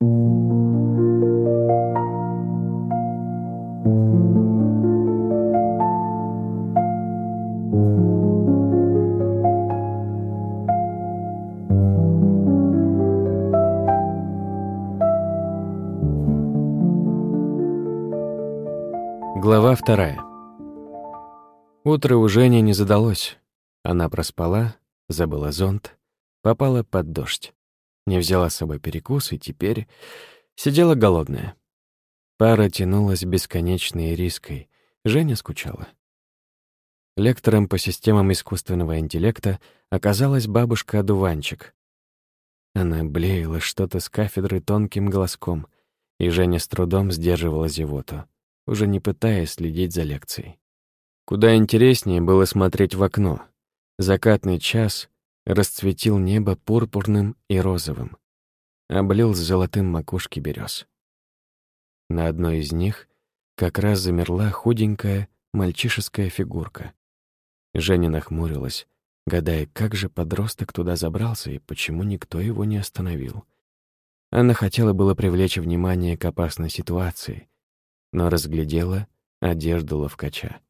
Глава вторая. Утро у Жени не задалось. Она проспала, забыла зонт, попала под дождь. Не взяла с собой перекус и теперь сидела голодная. Пара тянулась бесконечной риской. Женя скучала. Лектором по системам искусственного интеллекта оказалась бабушка-одуванчик. Она блеяла что-то с кафедры тонким голоском, и Женя с трудом сдерживала зевоту уже не пытаясь следить за лекцией. Куда интереснее было смотреть в окно. Закатный час расцветил небо пурпурным и розовым, облил с золотым макушки берез. На одной из них как раз замерла худенькая мальчишеская фигурка. Женя нахмурилась, гадая, как же подросток туда забрался и почему никто его не остановил. Она хотела было привлечь внимание к опасной ситуации, но разглядела одежду ловкача.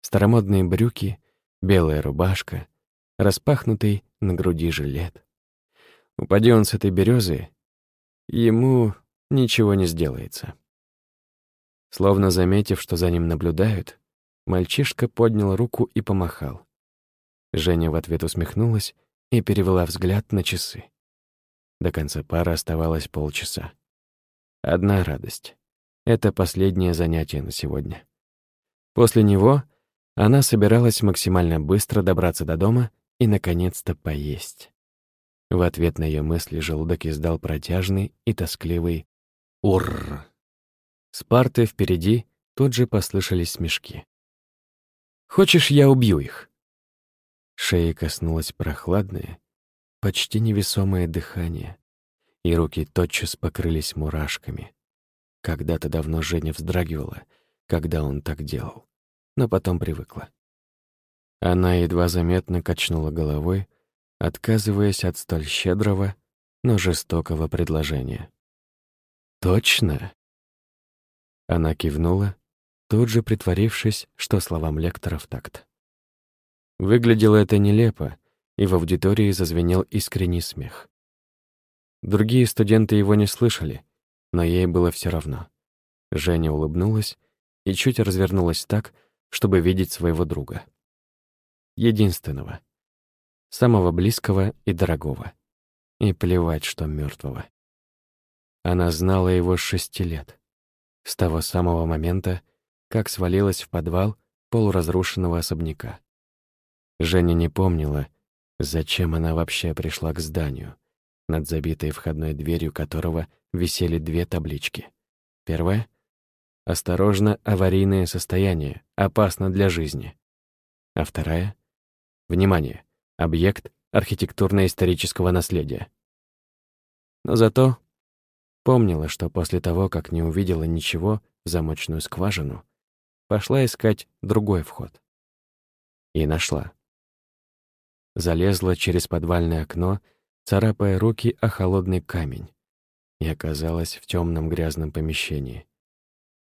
Старомодные брюки, белая рубашка, распахнутый на груди жилет. Упади он с этой березы, ему ничего не сделается. Словно заметив, что за ним наблюдают, мальчишка поднял руку и помахал. Женя в ответ усмехнулась и перевела взгляд на часы. До конца пары оставалось полчаса. Одна радость. Это последнее занятие на сегодня. После него она собиралась максимально быстро добраться до дома и, наконец-то, поесть. В ответ на ее мысли желудок издал протяжный и тоскливый «Уррр». С парты впереди тут же послышались смешки. «Хочешь, я убью их?» Шеи коснулось прохладное, почти невесомое дыхание, и руки тотчас покрылись мурашками. Когда-то давно Женя вздрагивала, когда он так делал, но потом привыкла. Она едва заметно качнула головой, отказываясь от столь щедрого, но жестокого предложения. «Точно?» Она кивнула, тут же притворившись, что словам лектора в такт. Выглядело это нелепо, и в аудитории зазвенел искренний смех. Другие студенты его не слышали, но ей было все равно. Женя улыбнулась и чуть развернулась так, чтобы видеть своего друга. Единственного. Самого близкого и дорогого. И плевать, что мертвого. Она знала его с шести лет. С того самого момента, как свалилась в подвал полуразрушенного особняка. Женя не помнила, зачем она вообще пришла к зданию, над забитой входной дверью которого — висели две таблички. Первая — «Осторожно, аварийное состояние, опасно для жизни». А вторая — «Внимание, объект архитектурно-исторического наследия». Но зато помнила, что после того, как не увидела ничего в замочную скважину, пошла искать другой вход. И нашла. Залезла через подвальное окно, царапая руки о холодный камень и оказалась в темном грязном помещении.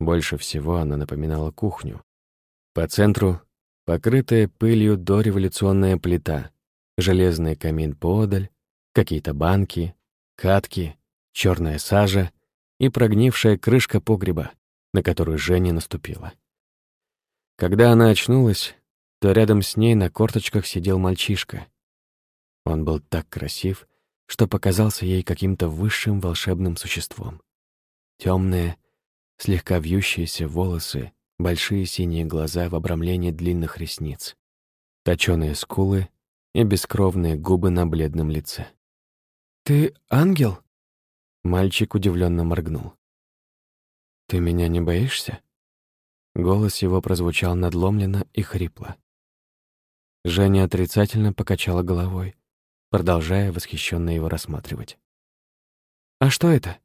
Больше всего она напоминала кухню. По центру — покрытая пылью дореволюционная плита, железный камин поодаль, какие-то банки, катки, черная сажа и прогнившая крышка погреба, на которую Женя наступила. Когда она очнулась, то рядом с ней на корточках сидел мальчишка. Он был так красив, что показался ей каким-то высшим волшебным существом. Темные, слегка вьющиеся волосы, большие синие глаза в обрамлении длинных ресниц, точёные скулы и бескровные губы на бледном лице. «Ты ангел?» Мальчик удивленно моргнул. «Ты меня не боишься?» Голос его прозвучал надломленно и хрипло. Женя отрицательно покачала головой, продолжая восхищенно его рассматривать. «А что это?»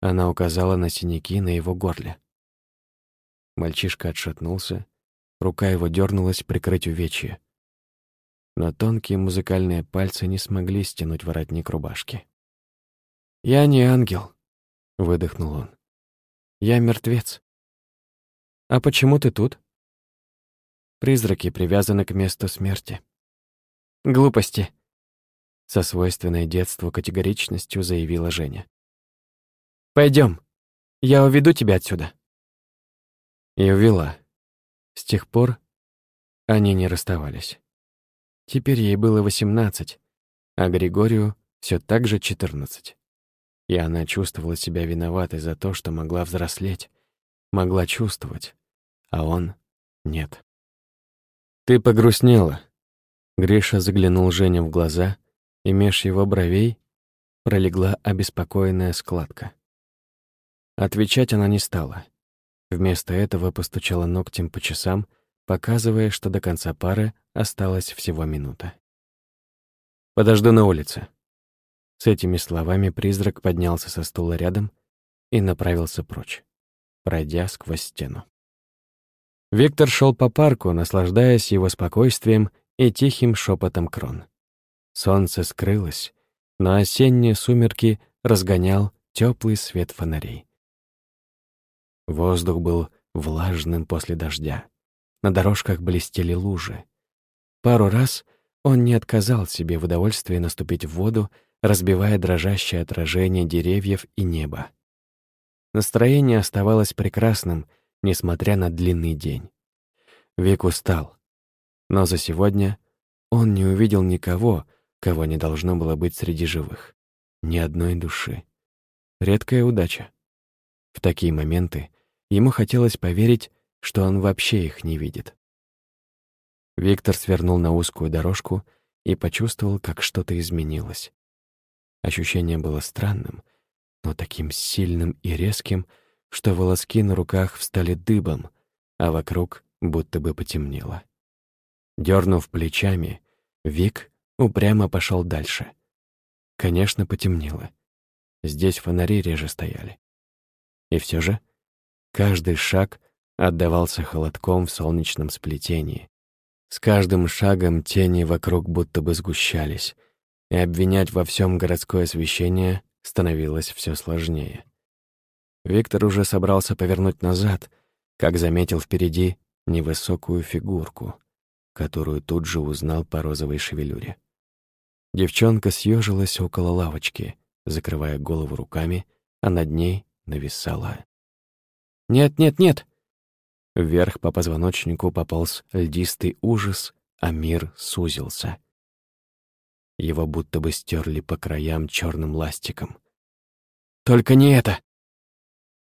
Она указала на синяки на его горле. Мальчишка отшатнулся, рука его дернулась прикрыть увечье. Но тонкие музыкальные пальцы не смогли стянуть воротник рубашки. «Я не ангел», — выдохнул он. «Я мертвец». «А почему ты тут?» «Призраки привязаны к месту смерти». «Глупости», — со свойственной детству категоричностью заявила Женя. Пойдем, я уведу тебя отсюда». И увела. С тех пор они не расставались. Теперь ей было восемнадцать, а Григорию все так же четырнадцать. И она чувствовала себя виноватой за то, что могла взрослеть, могла чувствовать, а он — нет. «Ты погрустнела». Гриша заглянул Жене в глаза, и меж его бровей пролегла обеспокоенная складка. Отвечать она не стала. Вместо этого постучала ногтем по часам, показывая, что до конца пары осталась всего минута. «Подожду на улице», с этими словами призрак поднялся со стула рядом и направился прочь, пройдя сквозь стену. Виктор шел по парку, наслаждаясь его спокойствием и тихим шепотом крон. Солнце скрылось, но осенние сумерки разгонял теплый свет фонарей. Воздух был влажным после дождя. На дорожках блестели лужи. Пару раз он не отказал себе в удовольствии наступить в воду разбивая дрожащее отражение деревьев и неба. Настроение оставалось прекрасным, несмотря на длинный день. Вик устал. Но за сегодня он не увидел никого, кого не должно было быть среди живых. Ни одной души. Редкая удача. В такие моменты ему хотелось поверить, что он вообще их не видит. Виктор свернул на узкую дорожку и почувствовал, как что-то изменилось. Ощущение было странным, но таким сильным и резким, что волоски на руках встали дыбом, а вокруг будто бы потемнело. Дернув плечами, Вик упрямо пошел дальше. Конечно, потемнело. Здесь фонари реже стояли. И все же каждый шаг отдавался холодком в солнечном сплетении. С каждым шагом тени вокруг будто бы сгущались, и обвинять во всем городское освещение становилось все сложнее. Виктор уже собрался повернуть назад, как заметил впереди невысокую фигурку, которую тут же узнал по розовой шевелюре. Девчонка съежилась около лавочки, закрывая голову руками, а над ней нависала. «Нет, нет, нет!» Вверх по позвоночнику пополз льдистый ужас, а мир сузился. Его будто бы стерли по краям черным ластиком. «Только не это!»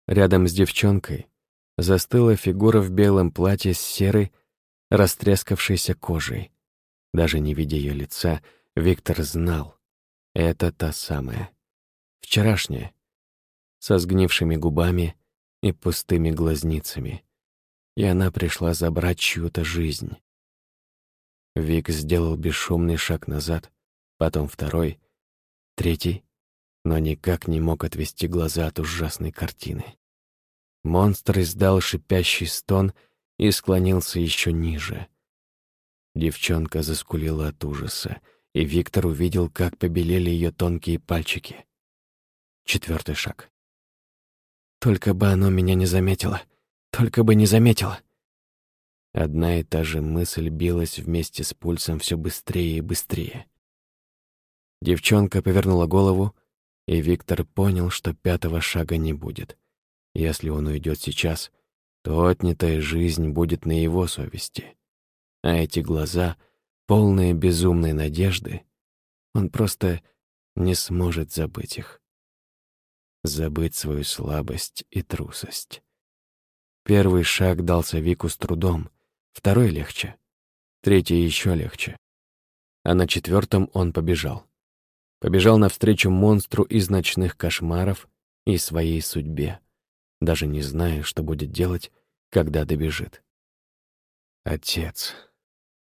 Рядом с девчонкой застыла фигура в белом платье с серой, растрескавшейся кожей. Даже не видя ее лица, Виктор знал. Это та самая. Вчерашняя. Со сгнившими губами и пустыми глазницами. И она пришла забрать чью-то жизнь. Вик сделал бесшумный шаг назад, потом второй, третий, но никак не мог отвести глаза от ужасной картины. Монстр издал шипящий стон и склонился еще ниже. Девчонка заскулила от ужаса, и Виктор увидел, как побелели ее тонкие пальчики. Четвертый шаг. «Только бы оно меня не заметило! Только бы не заметило!» Одна и та же мысль билась вместе с пульсом все быстрее и быстрее. Девчонка повернула голову, и Виктор понял, что пятого шага не будет. Если он уйдет сейчас, то отнятая жизнь будет на его совести. А эти глаза, полные безумной надежды, он просто не сможет забыть их. Забыть свою слабость и трусость. Первый шаг дался Вику с трудом, второй легче, третий еще легче. А на четвертом он побежал побежал навстречу монстру из ночных кошмаров и своей судьбе, даже не зная, что будет делать, когда добежит. Отец.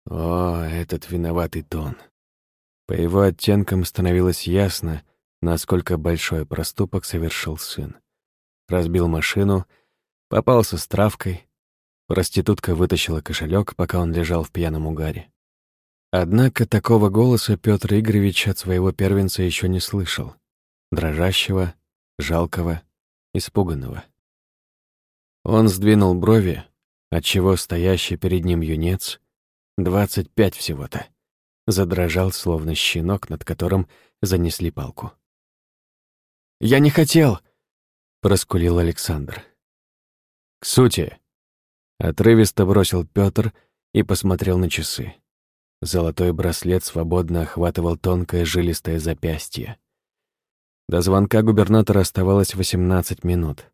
О, этот виноватый тон. По его оттенкам становилось ясно, насколько большой проступок совершил сын. Разбил машину, попался с травкой. Проститутка вытащила кошелек, пока он лежал в пьяном угаре. Однако такого голоса Петр Игоревич от своего первенца еще не слышал. дрожащего, жалкого, испуганного. Он сдвинул брови, отчего стоящий перед ним юнец, двадцать пять всего-то, задрожал, словно щенок, над которым занесли палку. «Я не хотел!» — проскулил Александр. «К сути!» — отрывисто бросил Пётр и посмотрел на часы. Золотой браслет свободно охватывал тонкое жилистое запястье. До звонка губернатора оставалось 18 минут.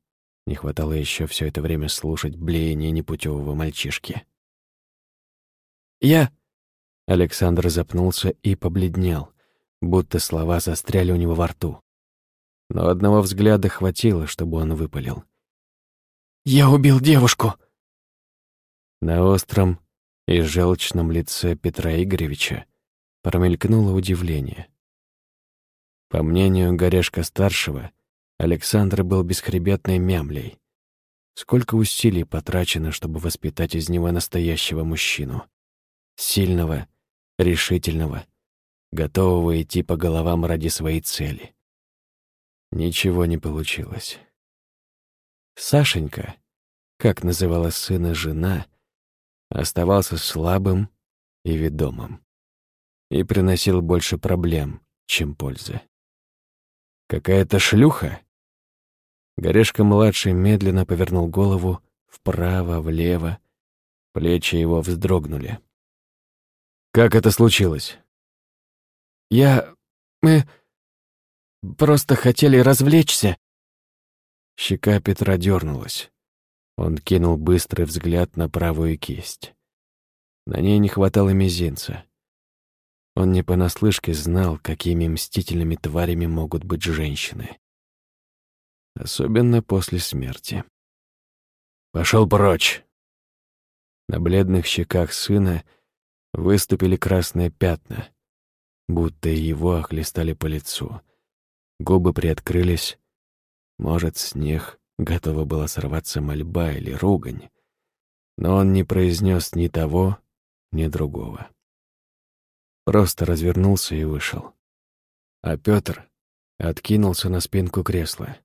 Не хватало еще все это время слушать блеяние непутевого мальчишки. «Я...» Александр запнулся и побледнел, будто слова застряли у него во рту. Но одного взгляда хватило, чтобы он выпалил. «Я убил девушку!» На остром и желчном лице Петра Игоревича промелькнуло удивление. По мнению Горешка-старшего, Александр был бесхребетной мямлей. Сколько усилий потрачено, чтобы воспитать из него настоящего мужчину. Сильного, решительного, готового идти по головам ради своей цели. Ничего не получилось. Сашенька, как называла сына жена, оставался слабым и ведомым и приносил больше проблем, чем пользы. «Какая-то шлюха?» Горешка-младший медленно повернул голову вправо, влево. Плечи его вздрогнули. «Как это случилось?» «Я... мы... просто хотели развлечься». Щека Петра дернулась. Он кинул быстрый взгляд на правую кисть. На ней не хватало мизинца. Он не понаслышке знал, какими мстительными тварями могут быть женщины. Особенно после смерти. «Пошел прочь!» На бледных щеках сына выступили красные пятна, будто его охлестали по лицу. Губы приоткрылись. Может, с них Готова была сорваться мольба или ругань, но он не произнес ни того, ни другого. Просто развернулся и вышел. А Петр откинулся на спинку кресла.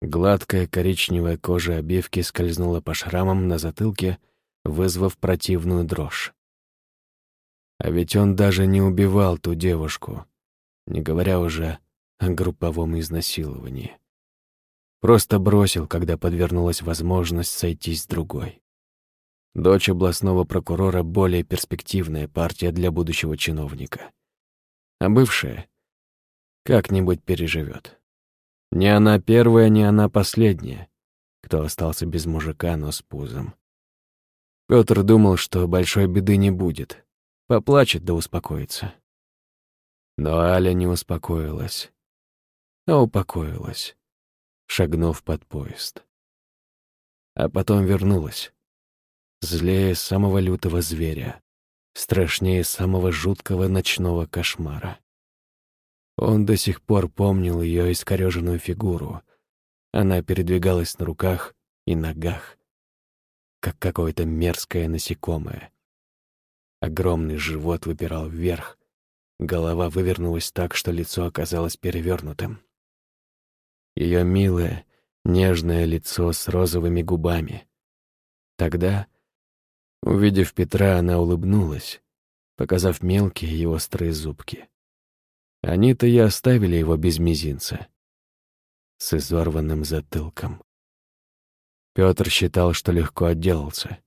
Гладкая коричневая кожа обивки скользнула по шрамам на затылке, вызвав противную дрожь. А ведь он даже не убивал ту девушку, не говоря уже о групповом изнасиловании. Просто бросил, когда подвернулась возможность сойтись с другой. Дочь областного прокурора — более перспективная партия для будущего чиновника. А бывшая как-нибудь переживет. Не она первая, не она последняя, кто остался без мужика, но с пузом. Петр думал, что большой беды не будет. Поплачет да успокоится. Но Аля не успокоилась, а упокоилась шагнув под поезд. А потом вернулась. Злее самого лютого зверя, страшнее самого жуткого ночного кошмара. Он до сих пор помнил ее искореженную фигуру. Она передвигалась на руках и ногах, как какое-то мерзкое насекомое. Огромный живот выпирал вверх, голова вывернулась так, что лицо оказалось перевернутым ее милое, нежное лицо с розовыми губами. Тогда, увидев Петра, она улыбнулась, показав мелкие и острые зубки. Они-то и оставили его без мизинца, с изорванным затылком. Петр считал, что легко отделался,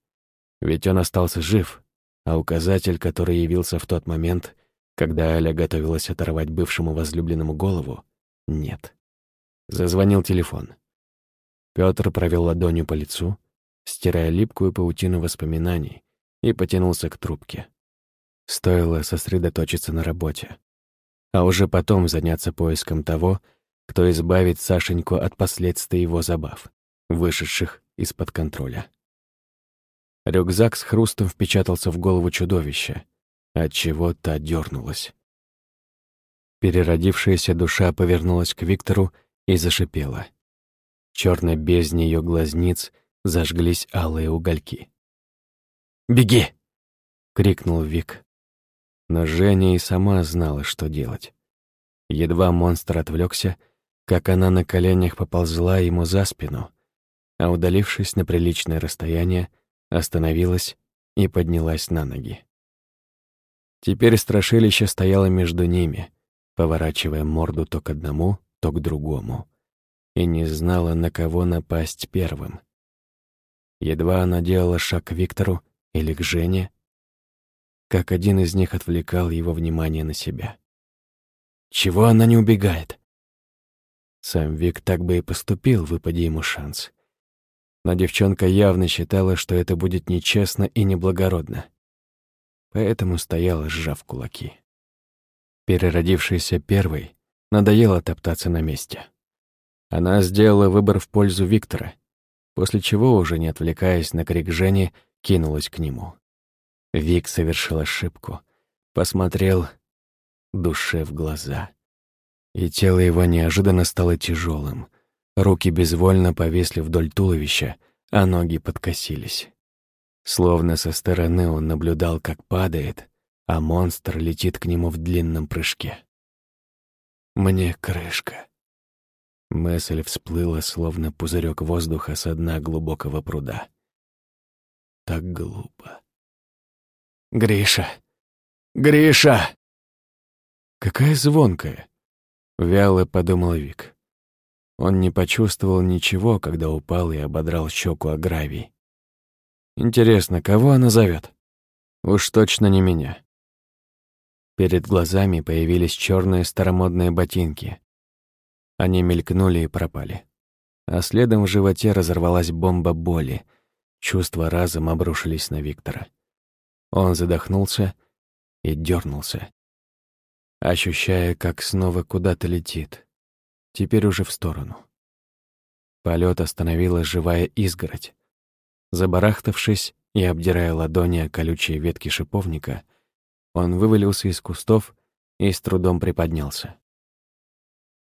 ведь он остался жив, а указатель, который явился в тот момент, когда Аля готовилась оторвать бывшему возлюбленному голову, нет. Зазвонил телефон. Пётр провел ладонью по лицу, стирая липкую паутину воспоминаний, и потянулся к трубке. Стоило сосредоточиться на работе, а уже потом заняться поиском того, кто избавит Сашеньку от последствий его забав, вышедших из-под контроля. Рюкзак с хрустом впечатался в голову чудовища, отчего та дернулась. Переродившаяся душа повернулась к Виктору и зашипела. Черной бездне ее глазниц зажглись алые угольки. «Беги!» — крикнул Вик. Но Женя и сама знала, что делать. Едва монстр отвлекся, как она на коленях поползла ему за спину, а удалившись на приличное расстояние, остановилась и поднялась на ноги. Теперь страшилище стояло между ними, поворачивая морду то к одному, то к другому, и не знала, на кого напасть первым. Едва она делала шаг к Виктору или к Жене, как один из них отвлекал его внимание на себя. Чего она не убегает? Сам Вик так бы и поступил, выпади ему шанс. Но девчонка явно считала, что это будет нечестно и неблагородно. Поэтому стояла, сжав кулаки. Переродившаяся первой, надоело топтаться на месте. Она сделала выбор в пользу Виктора, после чего, уже не отвлекаясь на крик Жени, кинулась к нему. Вик совершил ошибку, посмотрел душе в глаза. И тело его неожиданно стало тяжелым. Руки безвольно повесли вдоль туловища, а ноги подкосились. Словно со стороны он наблюдал, как падает, а монстр летит к нему в длинном прыжке. «Мне крышка». Мысль всплыла, словно пузырек воздуха со дна глубокого пруда. Так глупо. «Гриша! Гриша!» «Какая звонкая!» — вяло подумал Вик. Он не почувствовал ничего, когда упал и ободрал щеку о гравий. «Интересно, кого она зовет? Уж точно не меня». Перед глазами появились черные старомодные ботинки. Они мелькнули и пропали. А следом в животе разорвалась бомба боли. Чувства разом обрушились на Виктора. Он задохнулся и дернулся ощущая, как снова куда-то летит, теперь уже в сторону. Полет остановила живая изгородь. Забарахтавшись и обдирая ладони о колючие ветки шиповника, он вывалился из кустов и с трудом приподнялся.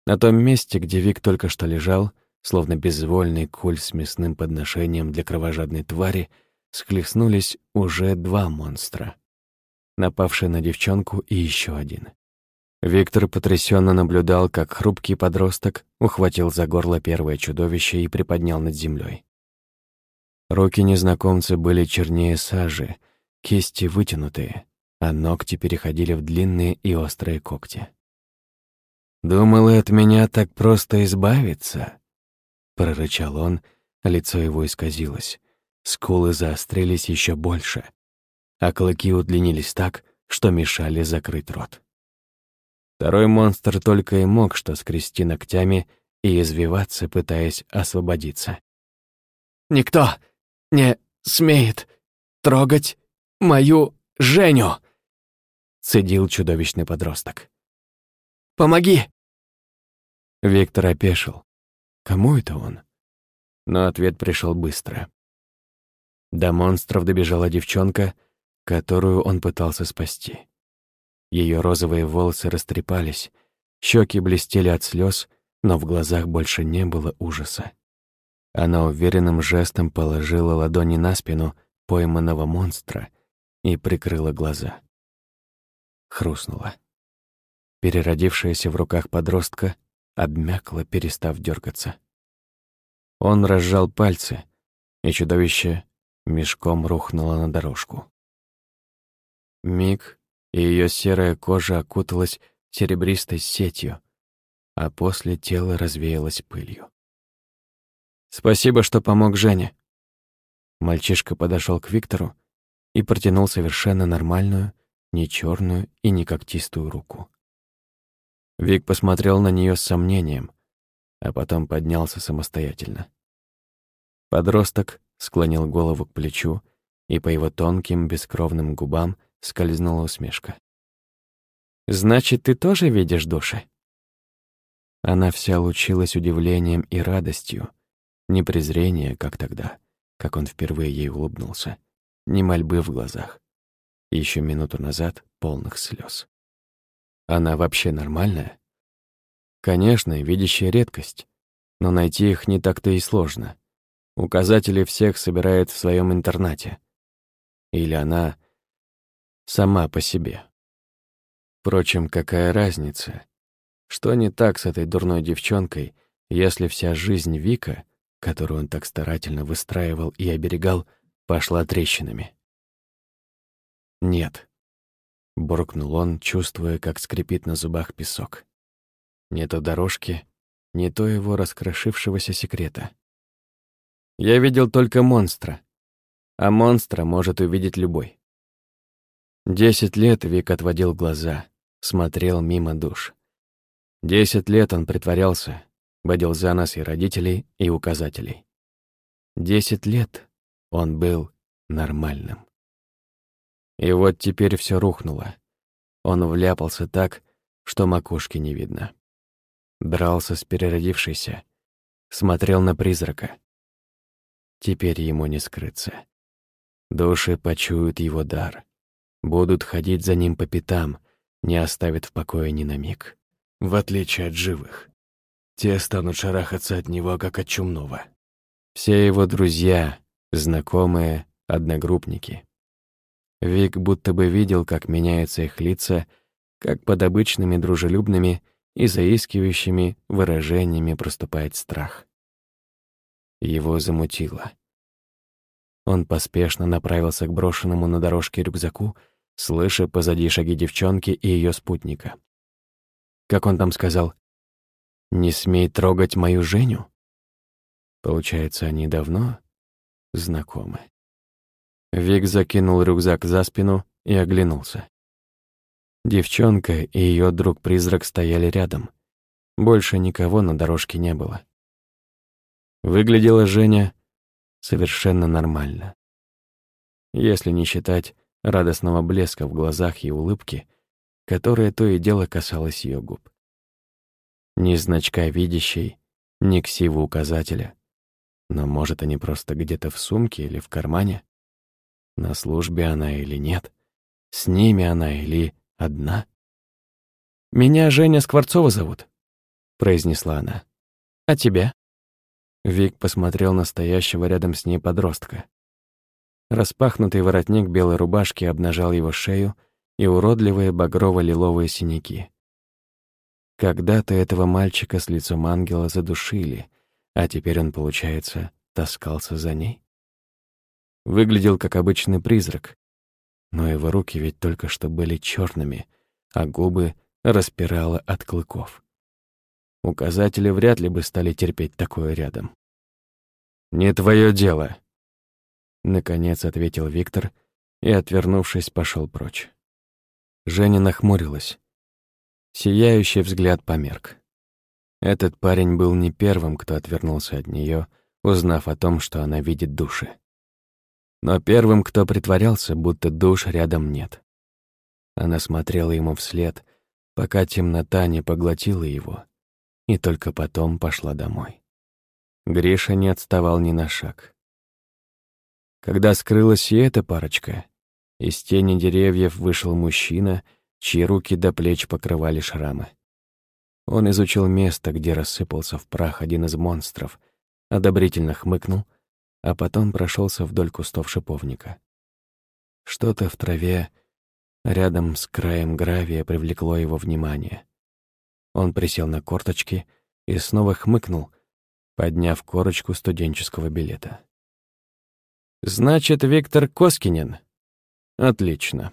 На том месте, где Вик только что лежал, словно безвольный куль с мясным подношением для кровожадной твари, схлестнулись уже два монстра, напавший на девчонку и еще один. Виктор потрясенно наблюдал, как хрупкий подросток ухватил за горло первое чудовище и приподнял над землей. Руки незнакомца были чернее сажи, кисти вытянутые, а ногти переходили в длинные и острые когти. «Думал, от меня так просто избавиться?» — прорычал он, лицо его исказилось. Скулы заострились еще больше, а клыки удлинились так, что мешали закрыть рот. Второй монстр только и мог что скрести ногтями и извиваться, пытаясь освободиться. «Никто не смеет трогать мою Женю!» — цедил чудовищный подросток. «Помоги!» Виктор опешил. Кому это он? Но ответ пришел быстро. До монстров добежала девчонка, которую он пытался спасти. Ее розовые волосы растрепались, щеки блестели от слез, но в глазах больше не было ужаса. Она уверенным жестом положила ладони на спину пойманного монстра и прикрыла глаза. Хрустнула. Переродившаяся в руках подростка обмякла, перестав дергаться. Он разжал пальцы, и чудовище мешком рухнуло на дорожку. Миг, и ее серая кожа окуталась серебристой сетью, а после тело развеялось пылью. «Спасибо, что помог Жене». Мальчишка подошел к Виктору и протянул совершенно нормальную, не черную и не когтистую руку. Вик посмотрел на нее с сомнением, а потом поднялся самостоятельно. Подросток склонил голову к плечу, и по его тонким бескровным губам — скользнула усмешка. «Значит, ты тоже видишь души?» Она вся лучилась удивлением и радостью, не презрение, как тогда, как он впервые ей улыбнулся, ни мольбы в глазах. Еще минуту назад полных слез. Она вообще нормальная? Конечно, видящая редкость, но найти их не так-то и сложно. Указатели всех собирает в своем интернате. Или она сама по себе. Впрочем, какая разница? Что не так с этой дурной девчонкой, если вся жизнь Вика, которую он так старательно выстраивал и оберегал, пошла трещинами? «Нет», — буркнул он, чувствуя, как скрипит на зубах песок. «Не то дорожки, не то его раскрошившегося секрета. Я видел только монстра, а монстра может увидеть любой. Десять лет Вик отводил глаза, смотрел мимо душ. Десять лет он притворялся, водил за нос и родителей, и указателей. Десять лет он был нормальным. И вот теперь все рухнуло. Он вляпался так, что макушки не видно. Дрался с переродившейся, смотрел на призрака. Теперь ему не скрыться. Души почуют его дар, будут ходить за ним по пятам, не оставят в покое ни на миг. В отличие от живых. Те станут шарахаться от него, как от чумного. Все его друзья, знакомые, одногруппники. Вик будто бы видел, как меняются их лица, как под обычными дружелюбными и заискивающими выражениями проступает страх. Его замутило. Он поспешно направился к брошенному на дорожке рюкзаку, слыша позади шаги девчонки и ее спутника. Как он там сказал? «Не смей трогать мою Женю?» Получается, они давно знакомы. Вик закинул рюкзак за спину и оглянулся. Девчонка и ее друг-призрак стояли рядом. Больше никого на дорожке не было. Выглядела Женя совершенно нормально. Если не считать радостного блеска в глазах и улыбки, которая то и дело касалась ее губ. Ни значка видящей, ни ксива указателя. Но, может, они просто где-то в сумке или в кармане? На службе она или нет? С ними она или одна? «Меня Женя Скворцова зовут», — произнесла она. «А тебя?» Вик посмотрел на стоящего рядом с ней подростка. Распахнутый воротник белой рубашки обнажал его шею и уродливые багрово-лиловые синяки. Когда-то этого мальчика с лицом ангела задушили, а теперь он, получается, таскался за ней. Выглядел как обычный призрак, но его руки ведь только что были черными, а губы распирало от клыков. Указатели вряд ли бы стали терпеть такое рядом. «Не твое дело», — наконец ответил Виктор и, отвернувшись, пошел прочь. Женя нахмурилась. Сияющий взгляд померк. Этот парень был не первым, кто отвернулся от нее, узнав о том, что она видит души. Но первым, кто притворялся, будто душ рядом нет. Она смотрела ему вслед, пока темнота не поглотила его, и только потом пошла домой. Гриша не отставал ни на шаг. Когда скрылась и эта парочка, из тени деревьев вышел мужчина, чьи руки до плеч покрывали шрамы. Он изучил место, где рассыпался в прах один из монстров, одобрительно хмыкнул, а потом прошелся вдоль кустов шиповника. Что-то в траве рядом с краем гравия привлекло его внимание. Он присел на корточки и снова хмыкнул, подняв корочку студенческого билета. «Значит, Виктор Коскинин?» «Отлично.